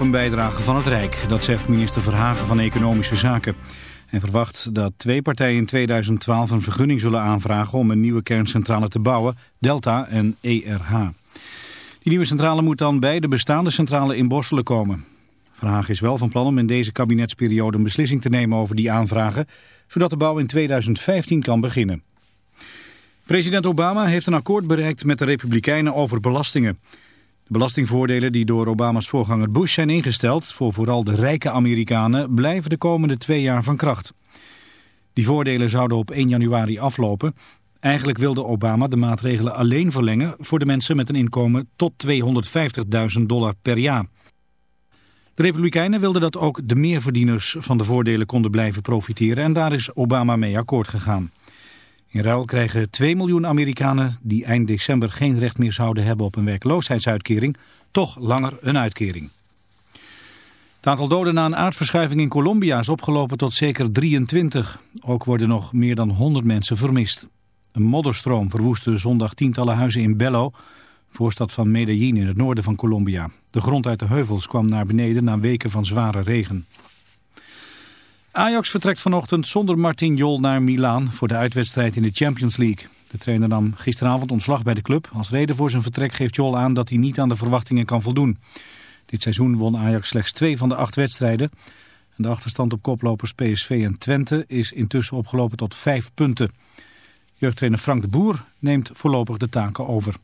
een bijdrage van het Rijk, dat zegt minister Verhagen van Economische Zaken. Hij verwacht dat twee partijen in 2012 een vergunning zullen aanvragen om een nieuwe kerncentrale te bouwen, Delta en ERH. Die nieuwe centrale moet dan bij de bestaande centrale in Borselen komen. Verhagen is wel van plan om in deze kabinetsperiode een beslissing te nemen over die aanvragen, zodat de bouw in 2015 kan beginnen. President Obama heeft een akkoord bereikt met de Republikeinen over belastingen. De belastingvoordelen die door Obama's voorganger Bush zijn ingesteld voor vooral de rijke Amerikanen blijven de komende twee jaar van kracht. Die voordelen zouden op 1 januari aflopen. Eigenlijk wilde Obama de maatregelen alleen verlengen voor de mensen met een inkomen tot 250.000 dollar per jaar. De Republikeinen wilden dat ook de meerverdieners van de voordelen konden blijven profiteren en daar is Obama mee akkoord gegaan. In ruil krijgen 2 miljoen Amerikanen die eind december geen recht meer zouden hebben op een werkloosheidsuitkering, toch langer een uitkering. Het aantal doden na een aardverschuiving in Colombia is opgelopen tot zeker 23. Ook worden nog meer dan 100 mensen vermist. Een modderstroom verwoestte zondag tientallen huizen in Bello, voorstad van Medellin in het noorden van Colombia. De grond uit de heuvels kwam naar beneden na weken van zware regen. Ajax vertrekt vanochtend zonder Martin Jol naar Milaan voor de uitwedstrijd in de Champions League. De trainer nam gisteravond ontslag bij de club. Als reden voor zijn vertrek geeft Jol aan dat hij niet aan de verwachtingen kan voldoen. Dit seizoen won Ajax slechts twee van de acht wedstrijden. En de achterstand op koplopers PSV en Twente is intussen opgelopen tot vijf punten. Jeugdtrainer Frank de Boer neemt voorlopig de taken over.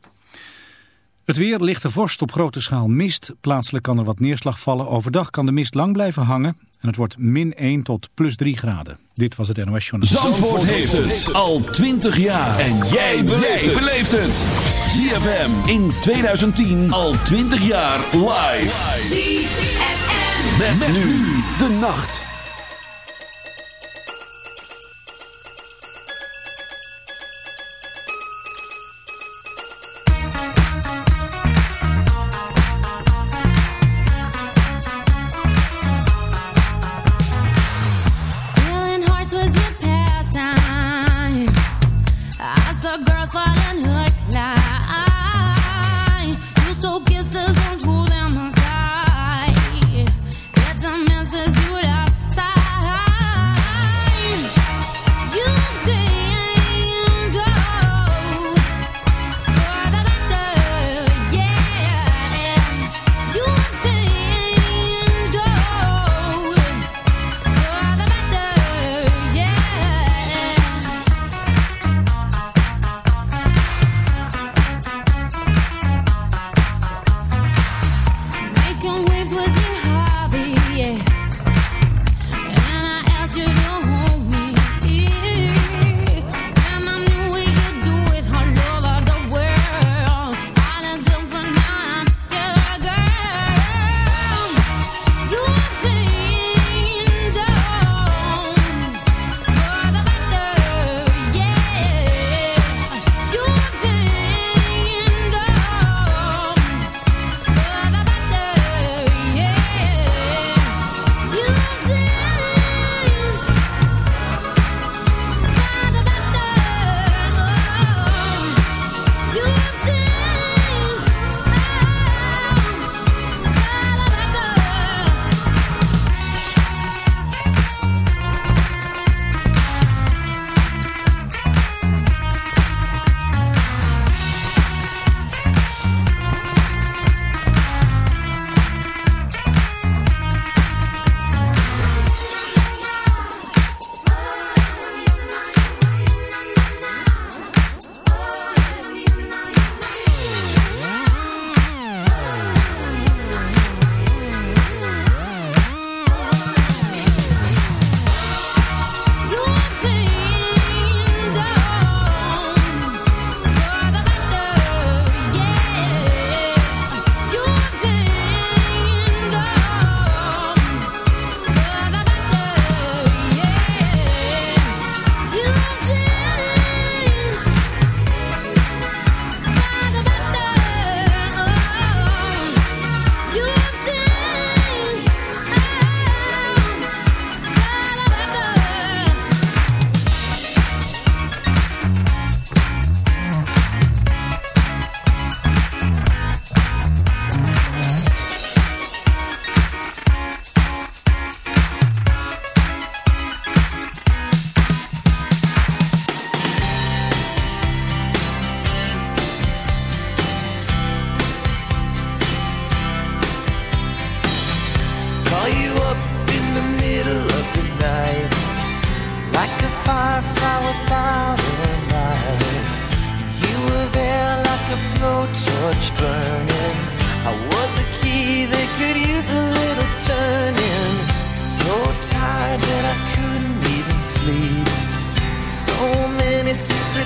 Het weer, lichte vorst op grote schaal mist. Plaatselijk kan er wat neerslag vallen. Overdag kan de mist lang blijven hangen. En het wordt min 1 tot plus 3 graden. Dit was het NOS Journal. Zandvoort, heeft het al 20 jaar. En jij beleeft het. ZFM in 2010 al 20 jaar live. ZFM. met nu de nacht.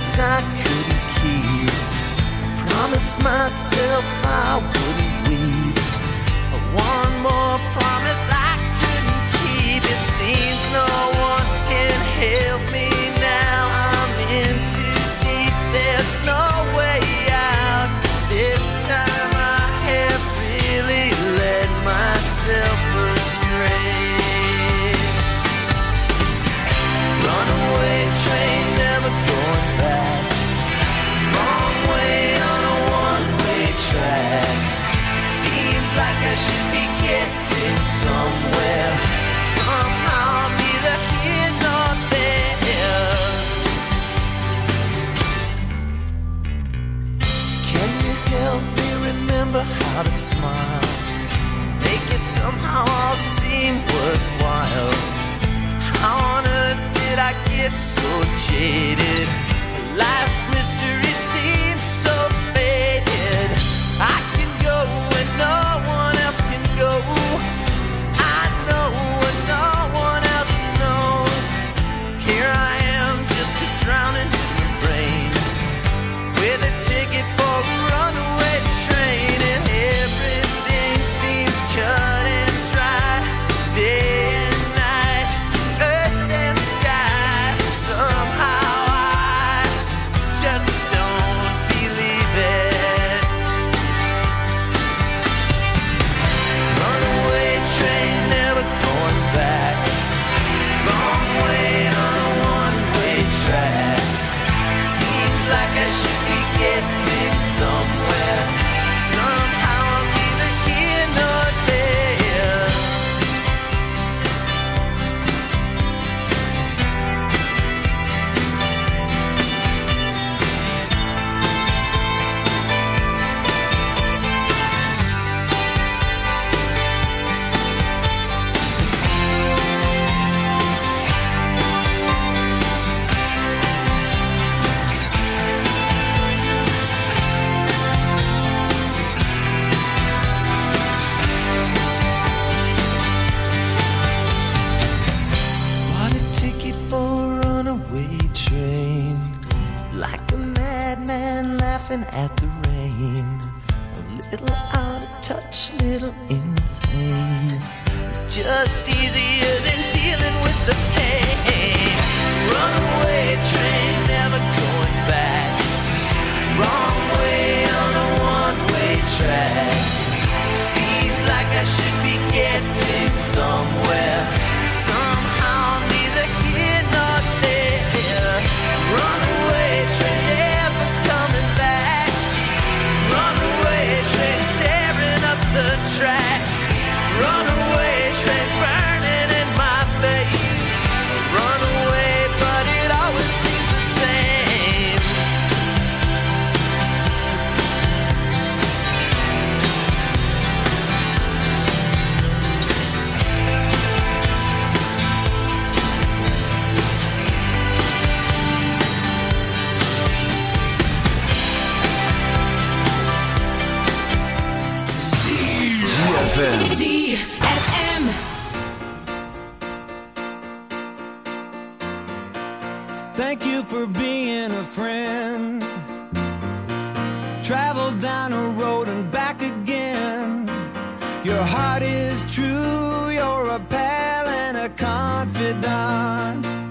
secrets I couldn't keep. I promised myself I wouldn't weep. One more promise I couldn't keep. It seems no. dedicated life. Travel down a road and back again. Your heart is true, you're a pal and a confidant.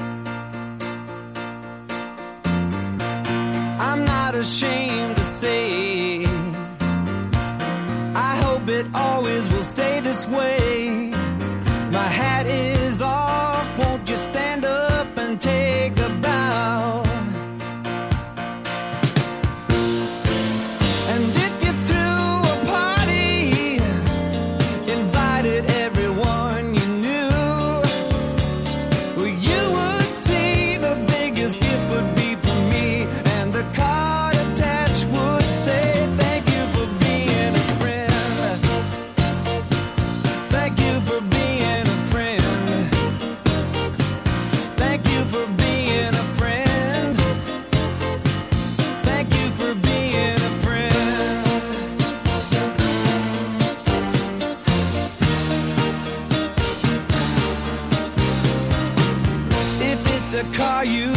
you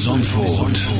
Zandvoort.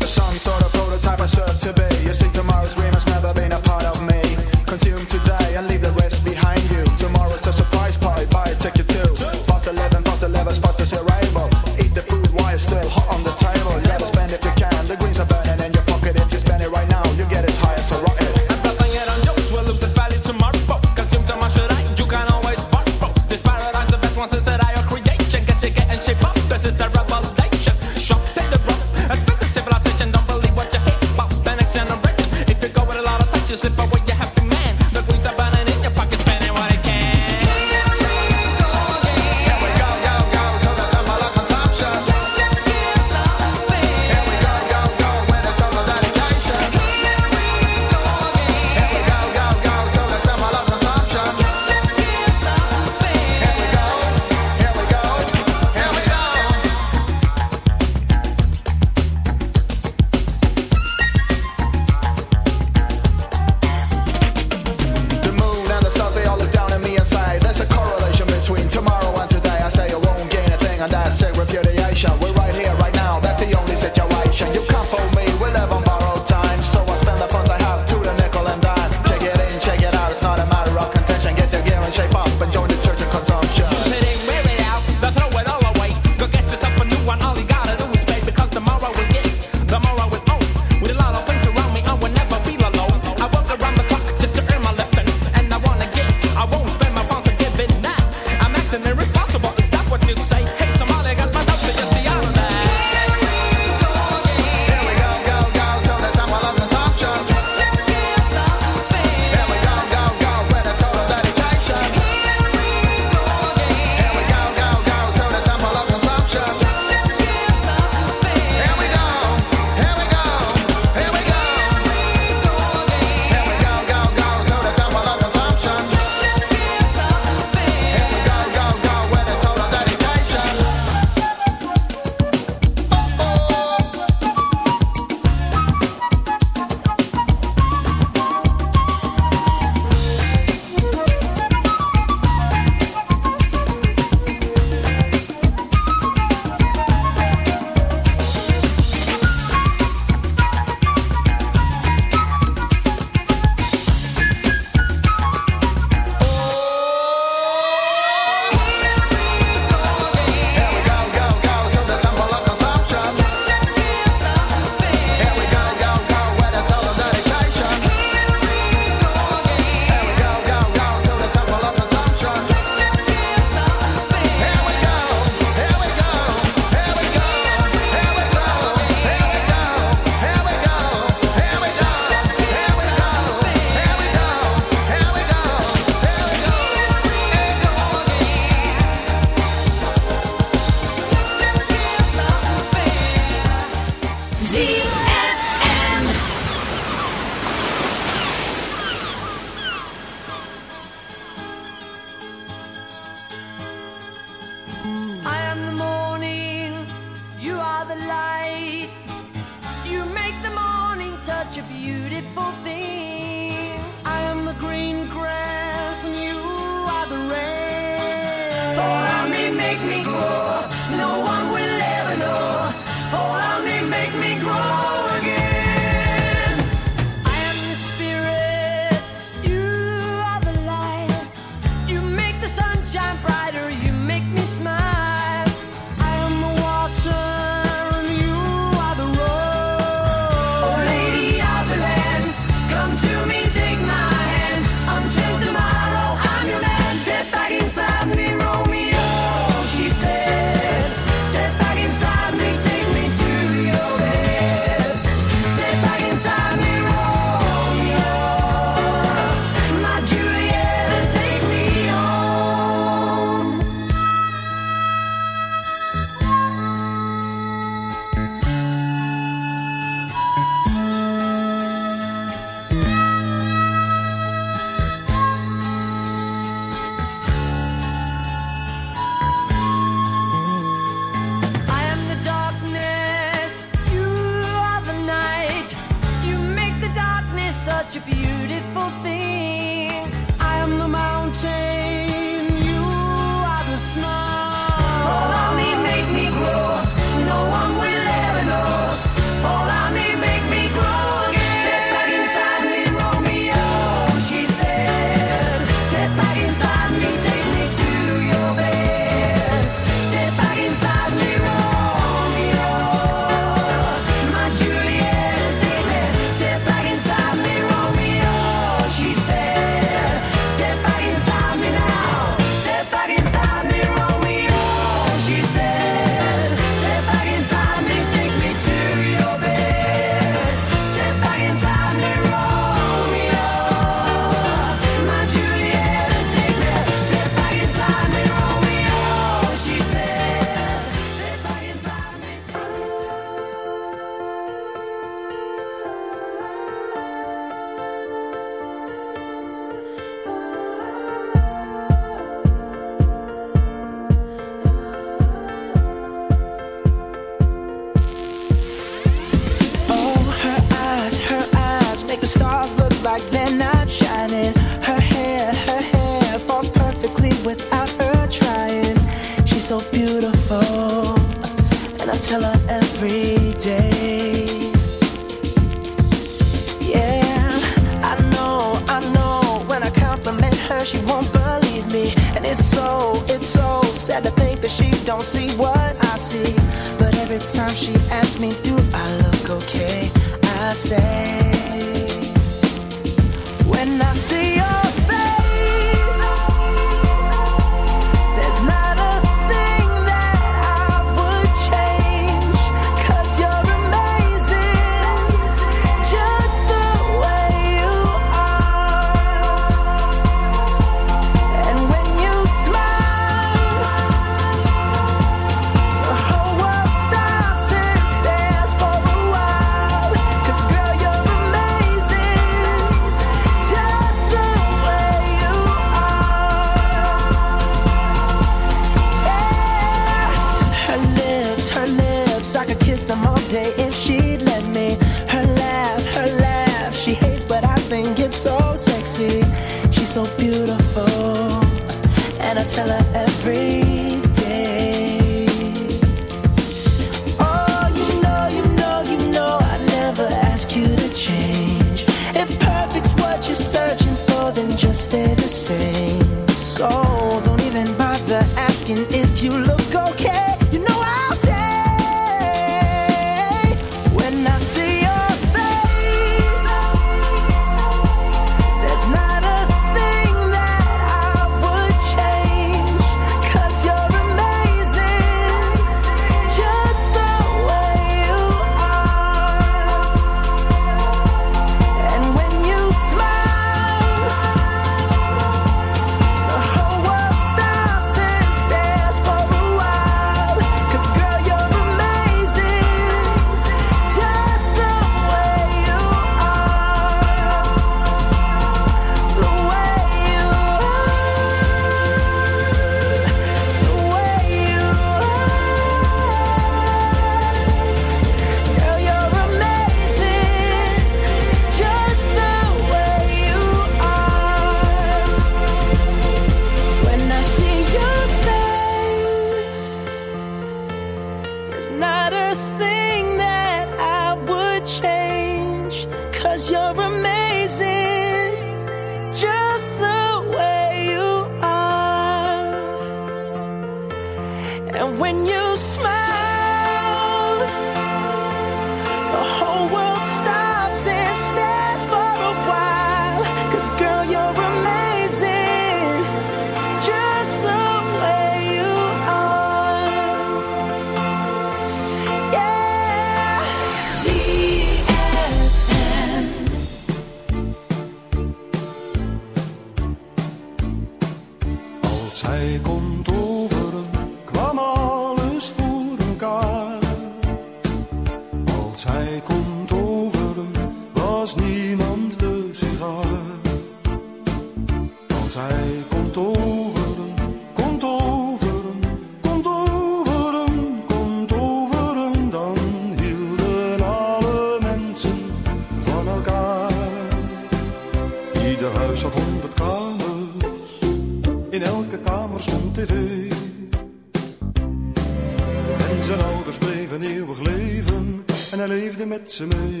Ze mee.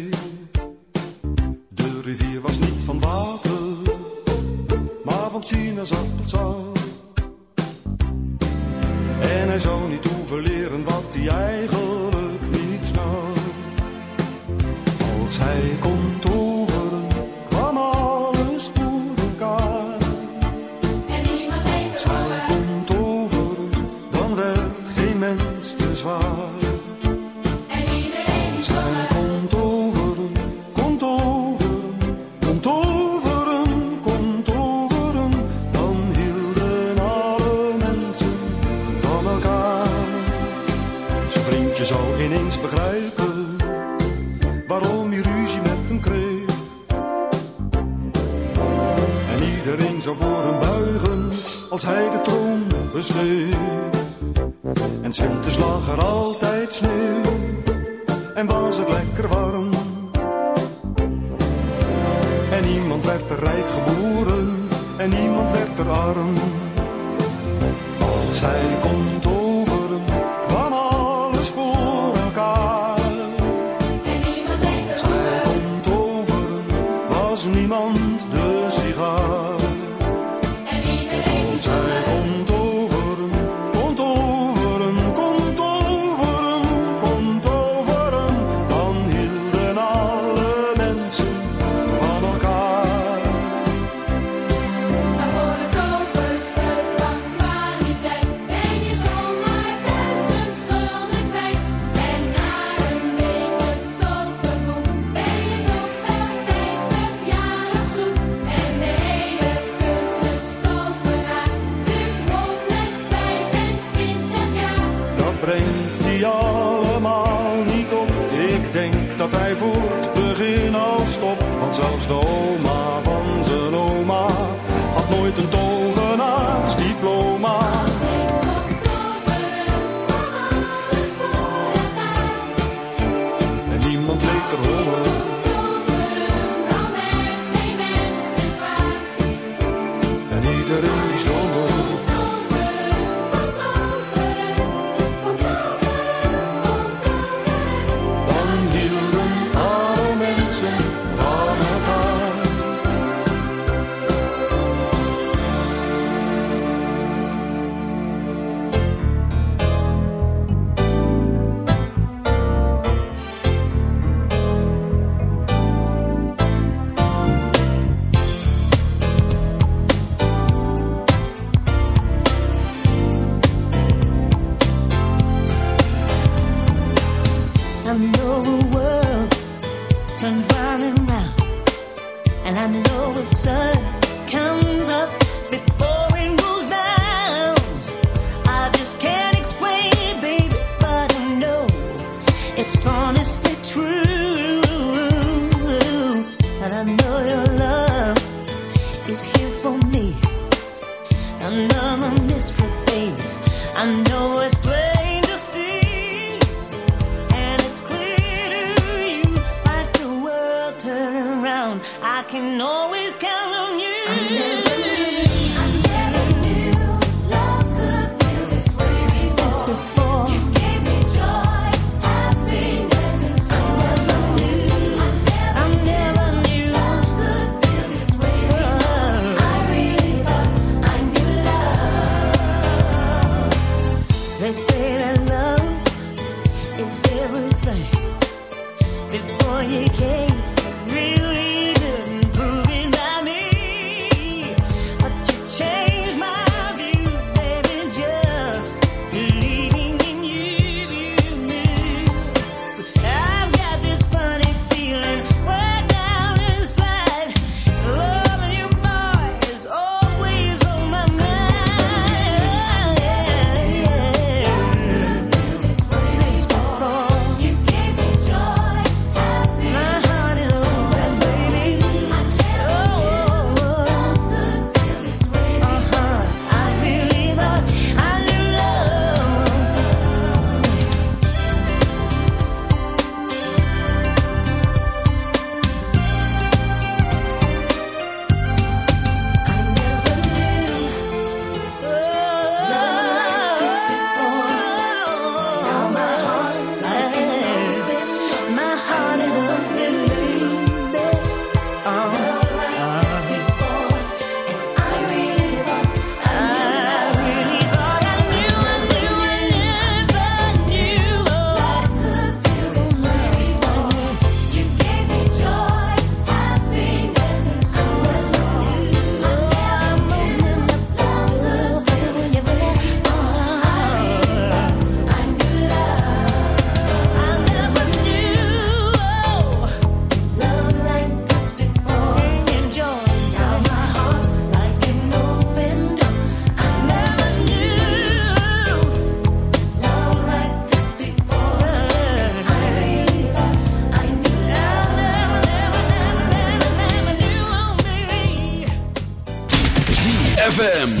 ZFM.